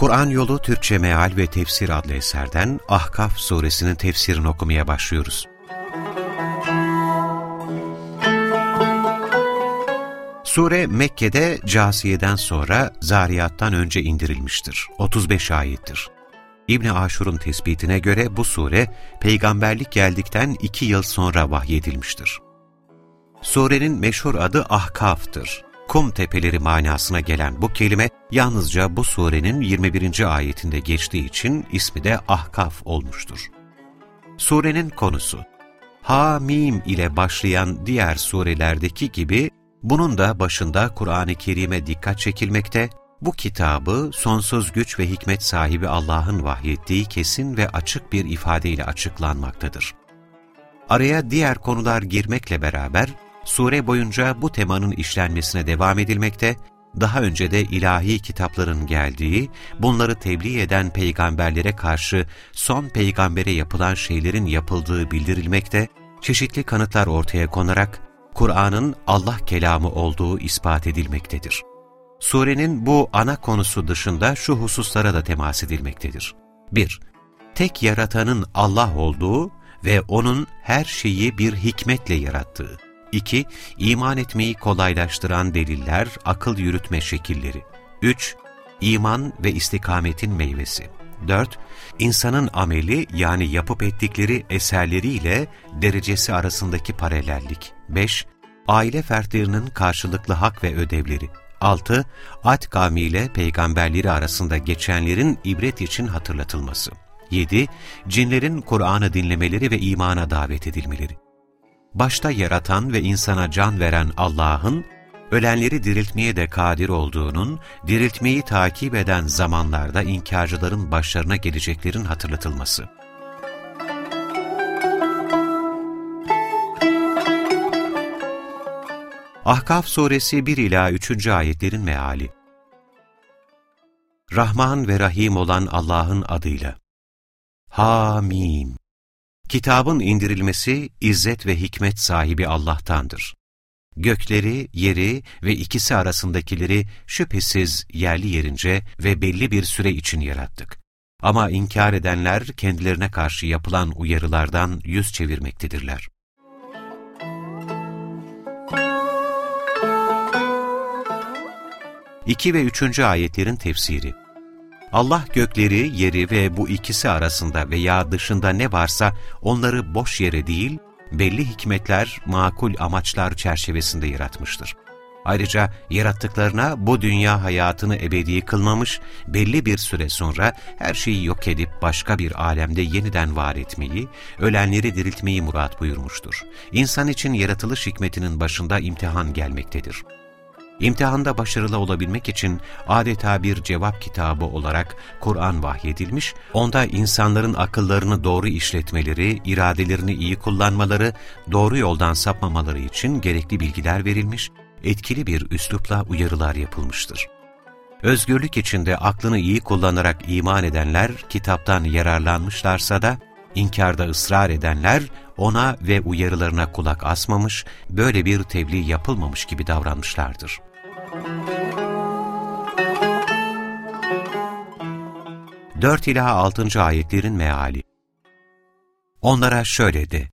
Kur'an Yolu Türkçe Meal ve Tefsir adlı eserden Ahkaf suresinin tefsirini okumaya başlıyoruz. Sure Mekke'de Casiye'den sonra Zariyat'tan önce indirilmiştir. 35 ayettir. İbn Aşur'un tespitine göre bu sure peygamberlik geldikten iki yıl sonra vahyedilmiştir. Surenin meşhur adı Ahkaf'tır kum tepeleri manasına gelen bu kelime yalnızca bu surenin 21. ayetinde geçtiği için ismi de Ahkaf olmuştur. Surenin konusu Ha-Mim ile başlayan diğer surelerdeki gibi bunun da başında Kur'an-ı Kerim'e dikkat çekilmekte, bu kitabı sonsuz güç ve hikmet sahibi Allah'ın vahyettiği kesin ve açık bir ifadeyle açıklanmaktadır. Araya diğer konular girmekle beraber Sure boyunca bu temanın işlenmesine devam edilmekte, daha önce de ilahi kitapların geldiği, bunları tebliğ eden peygamberlere karşı son peygambere yapılan şeylerin yapıldığı bildirilmekte, çeşitli kanıtlar ortaya konarak Kur'an'ın Allah kelamı olduğu ispat edilmektedir. Surenin bu ana konusu dışında şu hususlara da temas edilmektedir. 1. Tek yaratanın Allah olduğu ve O'nun her şeyi bir hikmetle yarattığı. 2. İman etmeyi kolaylaştıran deliller, akıl yürütme şekilleri. 3. İman ve istikametin meyvesi. 4. İnsanın ameli yani yapıp ettikleri eserleriyle derecesi arasındaki paralellik. 5. Aile fertlerinin karşılıklı hak ve ödevleri. 6. Ad kavmiyle peygamberleri arasında geçenlerin ibret için hatırlatılması. 7. Cinlerin Kur'an'ı dinlemeleri ve imana davet edilmeleri başta yaratan ve insana can veren Allah'ın, ölenleri diriltmeye de kadir olduğunun, diriltmeyi takip eden zamanlarda inkarcıların başlarına geleceklerin hatırlatılması. Ahkaf Suresi 1 ila 3. ayetlerin meali. Rahman ve Rahim olan Allah'ın adıyla. Hamim. Kitabın indirilmesi izzet ve hikmet sahibi Allah'tandır. Gökleri, yeri ve ikisi arasındakileri şüphesiz yerli yerince ve belli bir süre için yarattık. Ama inkar edenler kendilerine karşı yapılan uyarılardan yüz çevirmektedirler. İki ve üçüncü ayetlerin tefsiri Allah gökleri, yeri ve bu ikisi arasında veya dışında ne varsa onları boş yere değil, belli hikmetler, makul amaçlar çerçevesinde yaratmıştır. Ayrıca yarattıklarına bu dünya hayatını ebedi kılmamış, belli bir süre sonra her şeyi yok edip başka bir alemde yeniden var etmeyi, ölenleri diriltmeyi murat buyurmuştur. İnsan için yaratılış hikmetinin başında imtihan gelmektedir. İmtihanda başarılı olabilmek için adeta bir cevap kitabı olarak Kur'an vahyedilmiş, onda insanların akıllarını doğru işletmeleri, iradelerini iyi kullanmaları, doğru yoldan sapmamaları için gerekli bilgiler verilmiş, etkili bir üslupla uyarılar yapılmıştır. Özgürlük içinde aklını iyi kullanarak iman edenler kitaptan yararlanmışlarsa da, inkarda ısrar edenler ona ve uyarılarına kulak asmamış, böyle bir tebliğ yapılmamış gibi davranmışlardır. 4 ila 6. ayetlerin meali. Onlara şöyle de: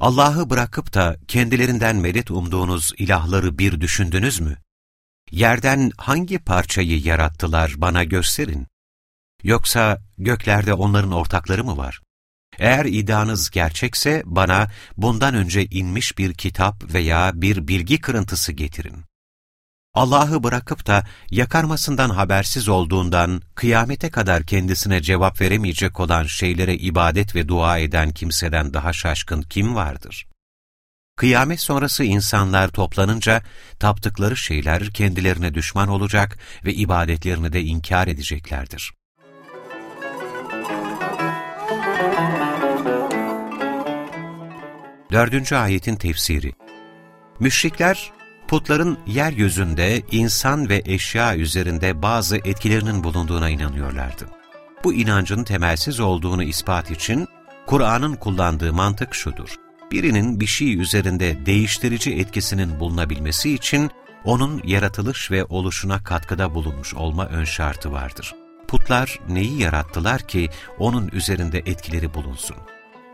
Allah'ı bırakıp da kendilerinden medet umduğunuz ilahları bir düşündünüz mü? Yerden hangi parçayı yarattılar bana gösterin. Yoksa göklerde onların ortakları mı var? Eğer iddianız gerçekse bana bundan önce inmiş bir kitap veya bir bilgi kırıntısı getirin. Allah'ı bırakıp da yakarmasından habersiz olduğundan kıyamete kadar kendisine cevap veremeyecek olan şeylere ibadet ve dua eden kimseden daha şaşkın kim vardır? Kıyamet sonrası insanlar toplanınca taptıkları şeyler kendilerine düşman olacak ve ibadetlerini de inkar edeceklerdir. Dördüncü ayetin tefsiri Müşrikler, putların yeryüzünde insan ve eşya üzerinde bazı etkilerinin bulunduğuna inanıyorlardı. Bu inancın temelsiz olduğunu ispat için Kur'an'ın kullandığı mantık şudur. Birinin bir şey üzerinde değiştirici etkisinin bulunabilmesi için onun yaratılış ve oluşuna katkıda bulunmuş olma ön şartı vardır. Putlar neyi yarattılar ki onun üzerinde etkileri bulunsun?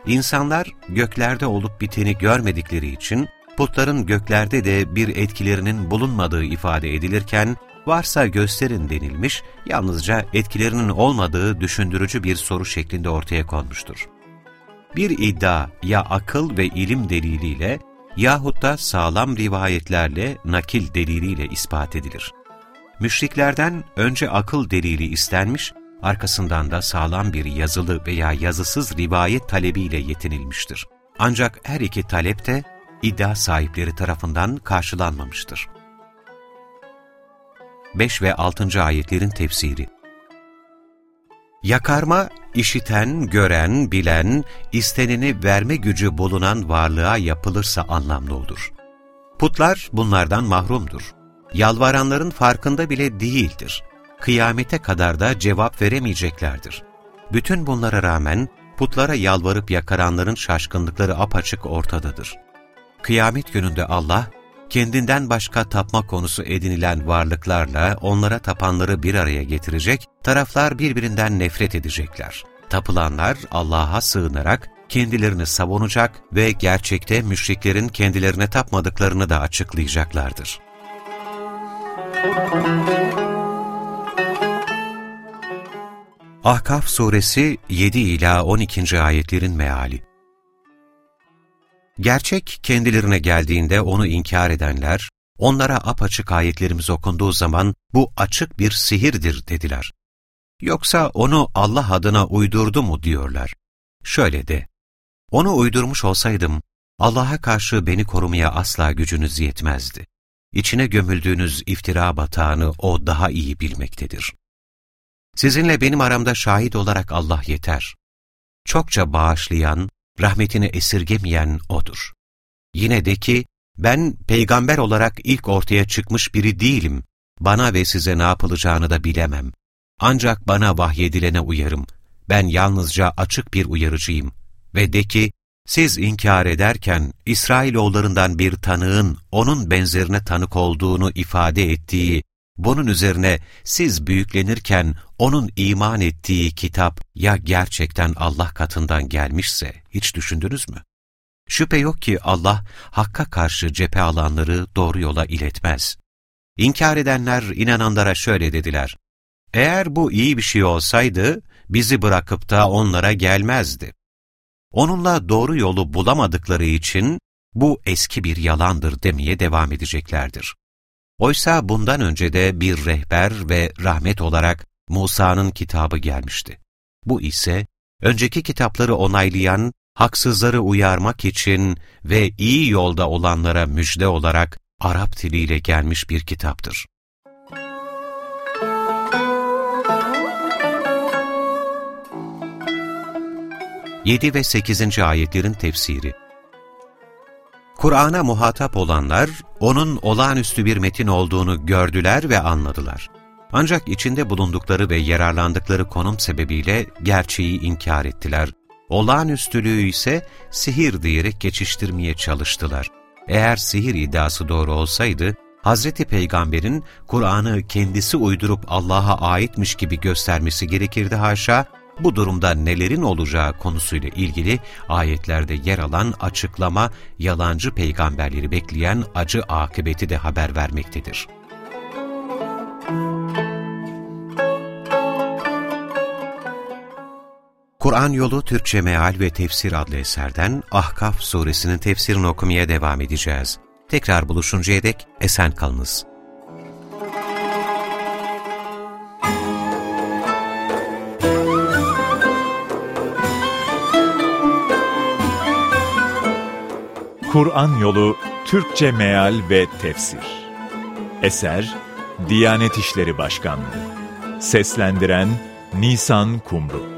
İnsanlar göklerde olup biteni görmedikleri için putların göklerde de bir etkilerinin bulunmadığı ifade edilirken varsa gösterin denilmiş, yalnızca etkilerinin olmadığı düşündürücü bir soru şeklinde ortaya konmuştur. Bir iddia ya akıl ve ilim deliliyle yahut da sağlam rivayetlerle nakil deliliyle ispat edilir. Müşriklerden önce akıl delili istenmiş, arkasından da sağlam bir yazılı veya yazısız rivayet talebiyle yetinilmiştir. Ancak her iki talep de iddia sahipleri tarafından karşılanmamıştır. 5 ve 6. ayetlerin tefsiri Yakarma, işiten, gören, bilen, isteneni verme gücü bulunan varlığa yapılırsa anlamlı olur. Putlar bunlardan mahrumdur. Yalvaranların farkında bile değildir. Kıyamete kadar da cevap veremeyeceklerdir. Bütün bunlara rağmen putlara yalvarıp yakaranların şaşkınlıkları apaçık ortadadır. Kıyamet gününde Allah, kendinden başka tapma konusu edinilen varlıklarla onlara tapanları bir araya getirecek, taraflar birbirinden nefret edecekler. Tapılanlar Allah'a sığınarak kendilerini savunacak ve gerçekte müşriklerin kendilerine tapmadıklarını da açıklayacaklardır. Ahkaf Suresi 7 ila 12. ayetlerin meali Gerçek kendilerine geldiğinde onu inkar edenler, onlara apaçık ayetlerimiz okunduğu zaman bu açık bir sihirdir dediler. Yoksa onu Allah adına uydurdu mu diyorlar. Şöyle de, onu uydurmuş olsaydım, Allah'a karşı beni korumaya asla gücünüz yetmezdi. İçine gömüldüğünüz iftira batağını o daha iyi bilmektedir. Sizinle benim aramda şahit olarak Allah yeter. Çokça bağışlayan, rahmetini esirgemeyen O'dur. Yine de ki, ben peygamber olarak ilk ortaya çıkmış biri değilim, bana ve size ne yapılacağını da bilemem. Ancak bana vahyedilene uyarım, ben yalnızca açık bir uyarıcıyım. Ve de ki, siz inkar ederken İsrailoğullarından bir tanığın onun benzerine tanık olduğunu ifade ettiği bunun üzerine siz büyüklenirken onun iman ettiği kitap ya gerçekten Allah katından gelmişse hiç düşündünüz mü? Şüphe yok ki Allah Hakk'a karşı cephe alanları doğru yola iletmez. İnkar edenler inananlara şöyle dediler. Eğer bu iyi bir şey olsaydı bizi bırakıp da onlara gelmezdi. Onunla doğru yolu bulamadıkları için bu eski bir yalandır demeye devam edeceklerdir. Oysa bundan önce de bir rehber ve rahmet olarak Musa'nın kitabı gelmişti. Bu ise önceki kitapları onaylayan, haksızları uyarmak için ve iyi yolda olanlara müjde olarak Arap diliyle gelmiş bir kitaptır. Yedi ve sekizinci ayetlerin tefsiri Kur'an'a muhatap olanlar, onun olağanüstü bir metin olduğunu gördüler ve anladılar. Ancak içinde bulundukları ve yararlandıkları konum sebebiyle gerçeği inkar ettiler. Olağanüstülüğü ise sihir diyerek geçiştirmeye çalıştılar. Eğer sihir iddiası doğru olsaydı, Hazreti Peygamber'in Kur'an'ı kendisi uydurup Allah'a aitmiş gibi göstermesi gerekirdi haşa, bu durumda nelerin olacağı konusuyla ilgili ayetlerde yer alan açıklama, yalancı peygamberleri bekleyen acı akıbeti de haber vermektedir. Kur'an Yolu Türkçe Meal ve Tefsir adlı eserden Ahkaf suresinin tefsirini okumaya devam edeceğiz. Tekrar buluşuncaya dek esen kalınız. Kur'an Yolu Türkçe Meal ve Tefsir Eser Diyanet İşleri Başkanlığı Seslendiren Nisan Kumru